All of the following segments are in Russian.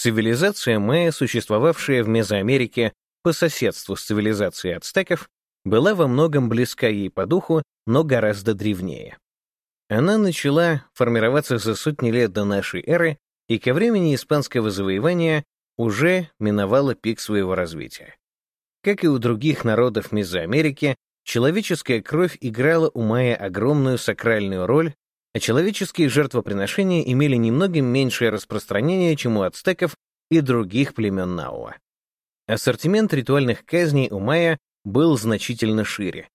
Цивилизация майя, существовавшая в Мезоамерике по соседству с цивилизацией ацтеков, была во многом близка ей по духу, но гораздо древнее. Она начала формироваться за сотни лет до нашей эры и ко времени испанского завоевания уже миновала пик своего развития. Как и у других народов Мезоамерики, человеческая кровь играла у майя огромную сакральную роль, а человеческие жертвоприношения имели немногим меньшее распространение, чем у ацтеков и других племен Науа. Ассортимент ритуальных казней у майя был значительно шире.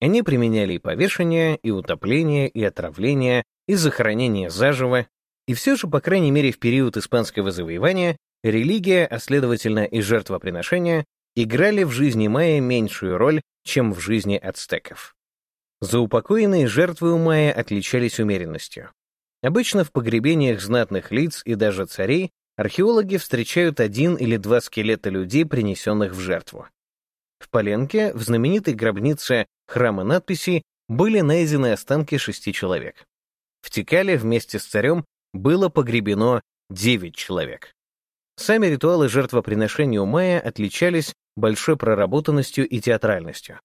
Они применяли и повешение, и утопление, и отравление, и захоронение заживо, и все же, по крайней мере, в период испанского завоевания, религия, а следовательно и жертвоприношения, играли в жизни майя меньшую роль, чем в жизни ацтеков. Заупокоенные жертвы у майя отличались умеренностью. Обычно в погребениях знатных лиц и даже царей археологи встречают один или два скелета людей, принесенных в жертву. В Поленке, в знаменитой гробнице храма надписи, были найдены останки шести человек. В Тикале вместе с царем было погребено девять человек. Сами ритуалы жертвоприношения у майя отличались большой проработанностью и театральностью.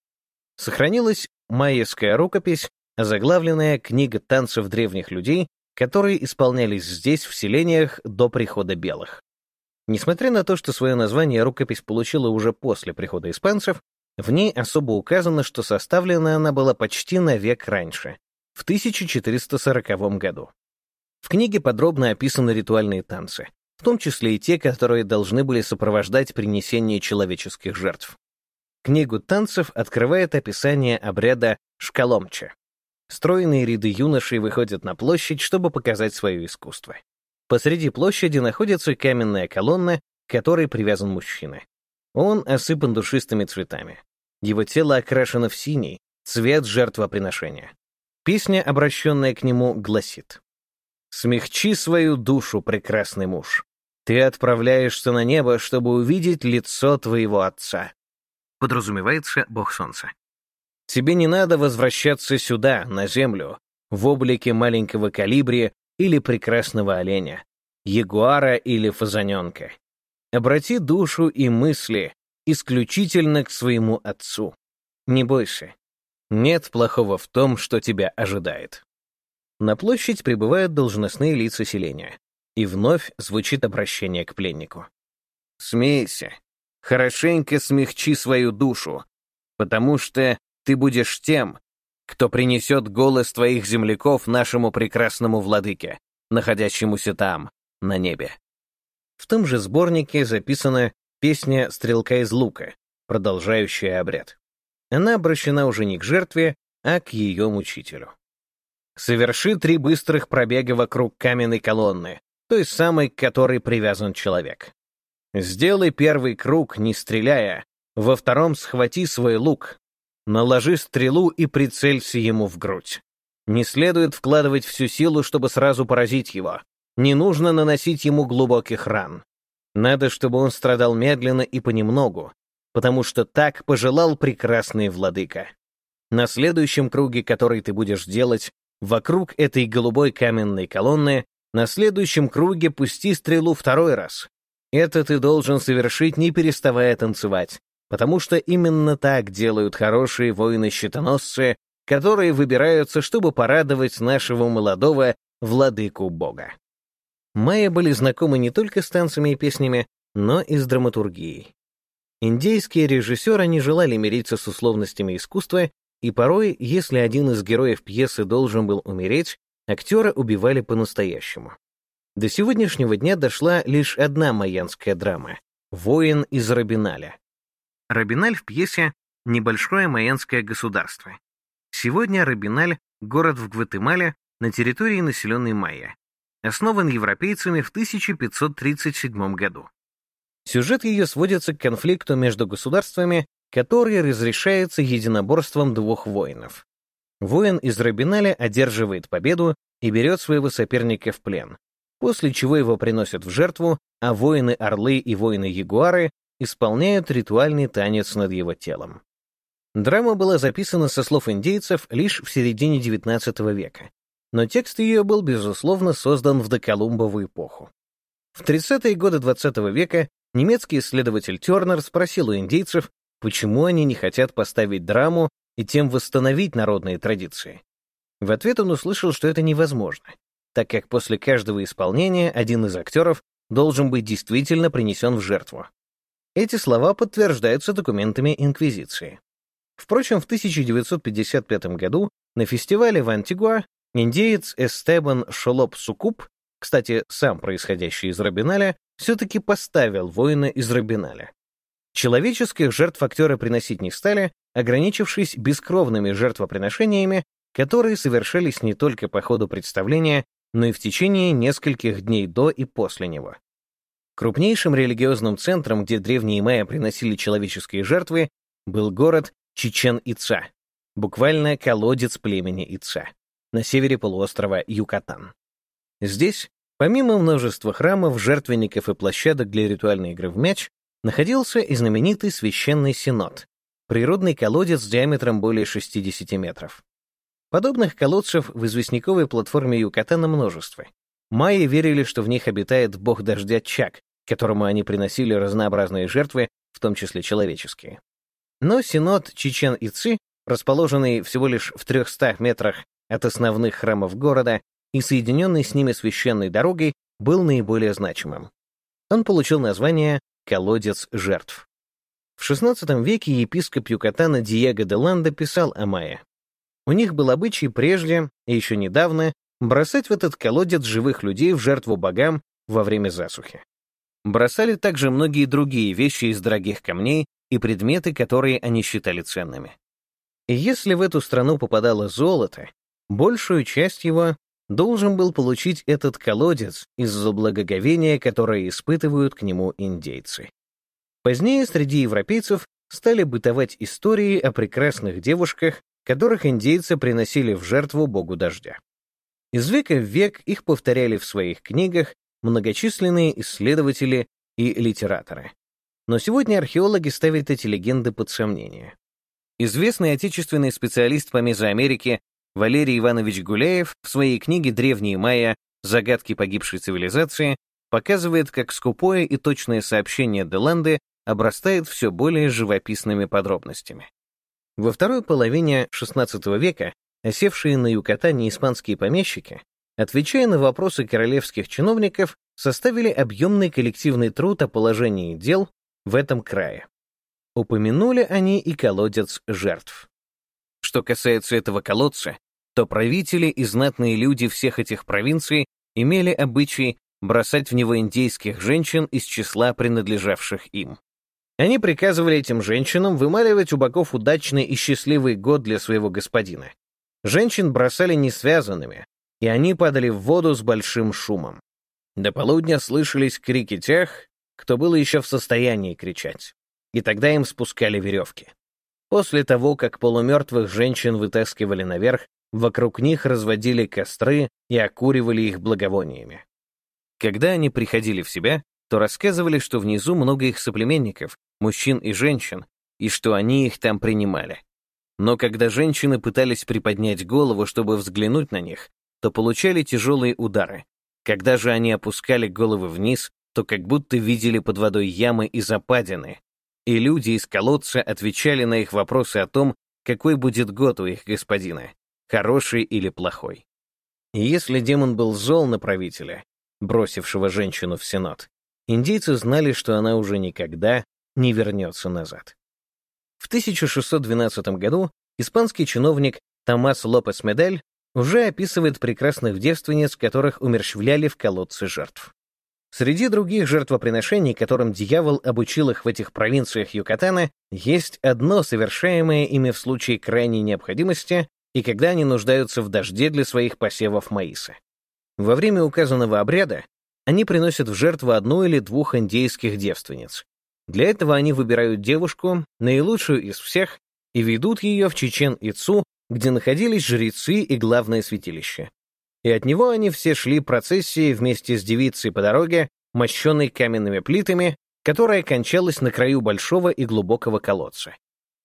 Сохранилась майяская рукопись, заглавленная «Книга танцев древних людей», которые исполнялись здесь, в селениях, до прихода белых. Несмотря на то, что свое название рукопись получила уже после прихода испанцев, в ней особо указано, что составлена она была почти на век раньше, в 1440 году. В книге подробно описаны ритуальные танцы, в том числе и те, которые должны были сопровождать принесение человеческих жертв. Книгу танцев открывает описание обряда шкаломча. Стройные ряды юношей выходят на площадь, чтобы показать свое искусство. Посреди площади находится каменная колонна, к которой привязан мужчина. Он осыпан душистыми цветами. Его тело окрашено в синий, цвет жертвоприношения. Песня, обращенная к нему, гласит «Смягчи свою душу, прекрасный муж. Ты отправляешься на небо, чтобы увидеть лицо твоего отца». Подразумевается Бог Солнца. Тебе не надо возвращаться сюда, на землю, в облике маленького калибри или прекрасного оленя, ягуара или фазаненка. Обрати душу и мысли исключительно к своему отцу. Не бойся. Нет плохого в том, что тебя ожидает. На площадь прибывают должностные лица селения, и вновь звучит обращение к пленнику. «Смейся, хорошенько смягчи свою душу, потому что ты будешь тем, кто принесет голос твоих земляков нашему прекрасному владыке, находящемуся там, на небе. В том же сборнике записана песня «Стрелка из лука», продолжающая обряд. Она обращена уже не к жертве, а к ее мучителю. Соверши три быстрых пробега вокруг каменной колонны, той самой, к которой привязан человек. Сделай первый круг, не стреляя, во втором схвати свой лук, Наложи стрелу и прицелься ему в грудь. Не следует вкладывать всю силу, чтобы сразу поразить его. Не нужно наносить ему глубоких ран. Надо, чтобы он страдал медленно и понемногу, потому что так пожелал прекрасный владыка. На следующем круге, который ты будешь делать, вокруг этой голубой каменной колонны, на следующем круге пусти стрелу второй раз. Это ты должен совершить, не переставая танцевать, потому что именно так делают хорошие воины-щитоносцы, которые выбираются, чтобы порадовать нашего молодого владыку бога. Майя были знакомы не только с танцами и песнями, но и с драматургией. Индейские режиссеры не желали мириться с условностями искусства, и порой, если один из героев пьесы должен был умереть, актера убивали по-настоящему. До сегодняшнего дня дошла лишь одна майянская драма — «Воин из Рабиналя», Рабиналь в пьесе «Небольшое майянское государство». Сегодня Рабиналь — город в Гватемале на территории населенной майя. Основан европейцами в 1537 году. Сюжет ее сводится к конфликту между государствами, который разрешается единоборством двух воинов. Воин из Рабиналя одерживает победу и берет своего соперника в плен, после чего его приносят в жертву, а воины-орлы и воины-ягуары исполняют ритуальный танец над его телом. Драма была записана со слов индейцев лишь в середине XIX века, но текст ее был, безусловно, создан в доколумбову эпоху. В 30-е годы XX века немецкий исследователь Тернер спросил у индейцев, почему они не хотят поставить драму и тем восстановить народные традиции. В ответ он услышал, что это невозможно, так как после каждого исполнения один из актеров должен быть действительно принесен в жертву. Эти слова подтверждаются документами Инквизиции. Впрочем, в 1955 году на фестивале в Антигуа индеец Эстебан Шолоп Сукуп, кстати, сам происходящий из Робиналя, все-таки поставил воина из Робиналя. Человеческих жертв актеры приносить не стали, ограничившись бескровными жертвоприношениями, которые совершались не только по ходу представления, но и в течение нескольких дней до и после него. Крупнейшим религиозным центром, где древние майя приносили человеческие жертвы, был город Чичен-Ица, буквально колодец племени Ица, на севере полуострова Юкатан. Здесь, помимо множества храмов, жертвенников и площадок для ритуальной игры в мяч, находился и знаменитый священный синод, природный колодец с диаметром более 60 метров. Подобных колодцев в известняковой платформе Юкатана множество. Майи верили, что в них обитает бог дождя Чак, которому они приносили разнообразные жертвы, в том числе человеческие. Но Синод Чичен-Ицы, расположенный всего лишь в 300 метрах от основных храмов города и соединенный с ними священной дорогой, был наиболее значимым. Он получил название «Колодец жертв». В XVI веке епископ Юкатана Диего де Ланда писал о Майе. У них был обычай прежде, и еще недавно, бросать в этот колодец живых людей в жертву богам во время засухи. Бросали также многие другие вещи из дорогих камней, и предметы, которые они считали ценными. И если в эту страну попадало золото, большую часть его должен был получить этот колодец из-за благоговения, которое испытывают к нему индейцы. Позднее среди европейцев стали бытовать истории о прекрасных девушках, которых индейцы приносили в жертву богу дождя. Из века в век их повторяли в своих книгах многочисленные исследователи и литераторы. Но сегодня археологи ставят эти легенды под сомнение. Известный отечественный специалист по Мезоамерике Валерий Иванович Гуляев в своей книге «Древние майя. Загадки погибшей цивилизации» показывает, как скупое и точное сообщение Деланды обрастает все более живописными подробностями. Во второй половине XVI века осевшие на Юкатане испанские помещики, отвечая на вопросы королевских чиновников, составили объемный коллективный труд о положении дел в этом крае. Упомянули они и колодец жертв. Что касается этого колодца, то правители и знатные люди всех этих провинций имели обычай бросать в него индейских женщин из числа принадлежавших им. Они приказывали этим женщинам вымаливать у богов удачный и счастливый год для своего господина. Женщин бросали несвязанными, и они падали в воду с большим шумом. До полудня слышались крики тех, кто был еще в состоянии кричать. И тогда им спускали веревки. После того, как полумертвых женщин вытаскивали наверх, вокруг них разводили костры и окуривали их благовониями. Когда они приходили в себя, то рассказывали, что внизу много их соплеменников, мужчин и женщин, и что они их там принимали. Но когда женщины пытались приподнять голову, чтобы взглянуть на них, то получали тяжелые удары. Когда же они опускали головы вниз, то как будто видели под водой ямы и западины, и люди из колодца отвечали на их вопросы о том, какой будет год у их господина, хороший или плохой. И если демон был зол на правителя, бросившего женщину в сенат, индейцы знали, что она уже никогда не вернется назад. В 1612 году испанский чиновник Томас Лопес Медель уже описывает прекрасных девственниц, которых умерщвляли в колодце жертв. Среди других жертвоприношений, которым дьявол обучил их в этих провинциях Юкатана, есть одно, совершаемое ими в случае крайней необходимости и когда они нуждаются в дожде для своих посевов маиса. Во время указанного обряда они приносят в жертву одну или двух индейских девственниц. Для этого они выбирают девушку, наилучшую из всех, и ведут ее в Чечен-Ицу, где находились жрецы и главное святилище и от него они все шли процессией вместе с девицей по дороге, мощенной каменными плитами, которая кончалась на краю большого и глубокого колодца.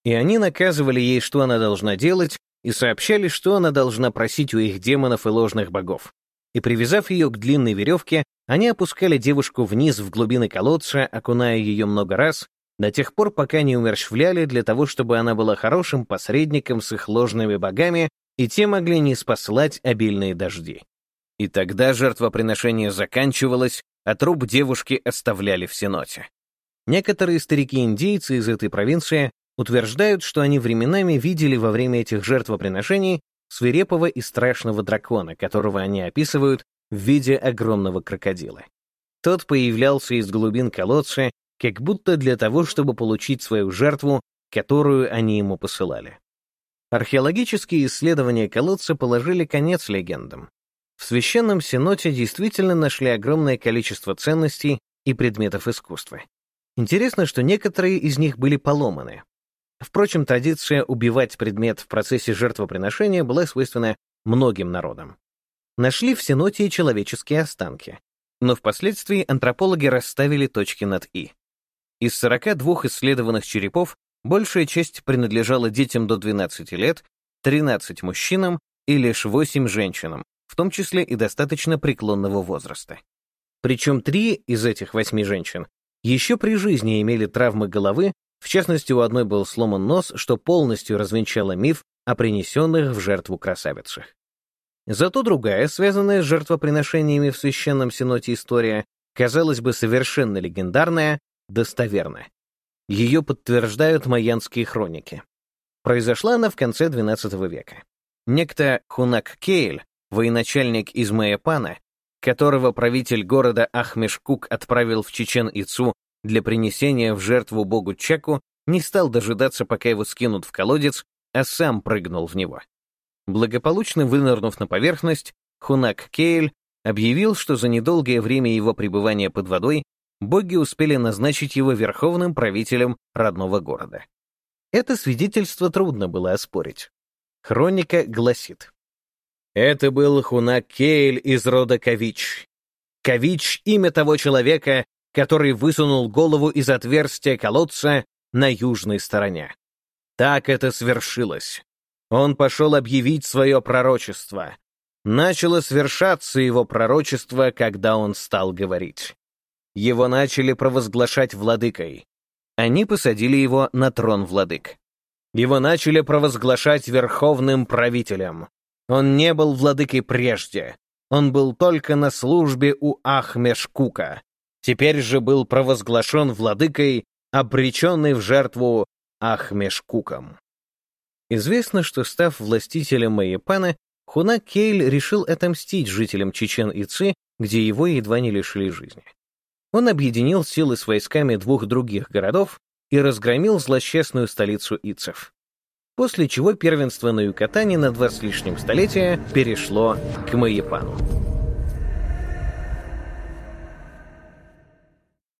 И они наказывали ей, что она должна делать, и сообщали, что она должна просить у их демонов и ложных богов. и, привязав ее к длинной веревке, они опускали девушку вниз в глубины колодца, окуная ее много раз, до тех пор, пока не умерщвляли для того, чтобы она была хорошим посредником с их ложными богами, и те могли не спаслать обильные дожди. И тогда жертвоприношение заканчивалось, а труп девушки оставляли в сеноте. Некоторые старики-индейцы из этой провинции утверждают, что они временами видели во время этих жертвоприношений свирепого и страшного дракона, которого они описывают в виде огромного крокодила. Тот появлялся из глубин колодца, как будто для того, чтобы получить свою жертву, которую они ему посылали. Археологические исследования колодца положили конец легендам. В Священном Сеноте действительно нашли огромное количество ценностей и предметов искусства. Интересно, что некоторые из них были поломаны. Впрочем, традиция убивать предмет в процессе жертвоприношения была свойственна многим народам. Нашли в Сеноте и человеческие останки, но впоследствии антропологи расставили точки над «и». Из 42 исследованных черепов большая часть принадлежала детям до 12 лет, 13 мужчинам и лишь 8 женщинам, в том числе и достаточно преклонного возраста. Причем три из этих восьми женщин еще при жизни имели травмы головы, в частности, у одной был сломан нос, что полностью развенчало миф о принесенных в жертву красавицах. Зато другая, связанная с жертвоприношениями в Священном Сеноте история, казалось бы, совершенно легендарная, достоверна. Ее подтверждают майянские хроники. Произошла она в конце XII века. Некто Хунак Кейль, военачальник из Майяпана, которого правитель города Ахмешкук отправил в Чечен-Ицу для принесения в жертву богу Чеку, не стал дожидаться, пока его скинут в колодец, а сам прыгнул в него. Благополучно вынырнув на поверхность, Хунак Кейль объявил, что за недолгое время его пребывания под водой боги успели назначить его верховным правителем родного города. Это свидетельство трудно было оспорить. Хроника гласит. Это был Хунак Кейль из рода Кавич. Кавич — имя того человека, который высунул голову из отверстия колодца на южной стороне. Так это свершилось. Он пошел объявить свое пророчество. Начало свершаться его пророчество, когда он стал говорить. Его начали провозглашать владыкой. Они посадили его на трон владык. Его начали провозглашать верховным правителем. Он не был владыкой прежде. Он был только на службе у Ахмешкука. Теперь же был провозглашен владыкой, обреченный в жертву Ахмешкуком. Известно, что, став властителем Майепана, Хуна Кейль решил отомстить жителям Чечен-Ицы, где его едва не лишили жизни. Он объединил силы с войсками двух других городов и разгромил злосчастную столицу Ицев после чего первенство на Юкатане на два с лишним столетия перешло к Маепану.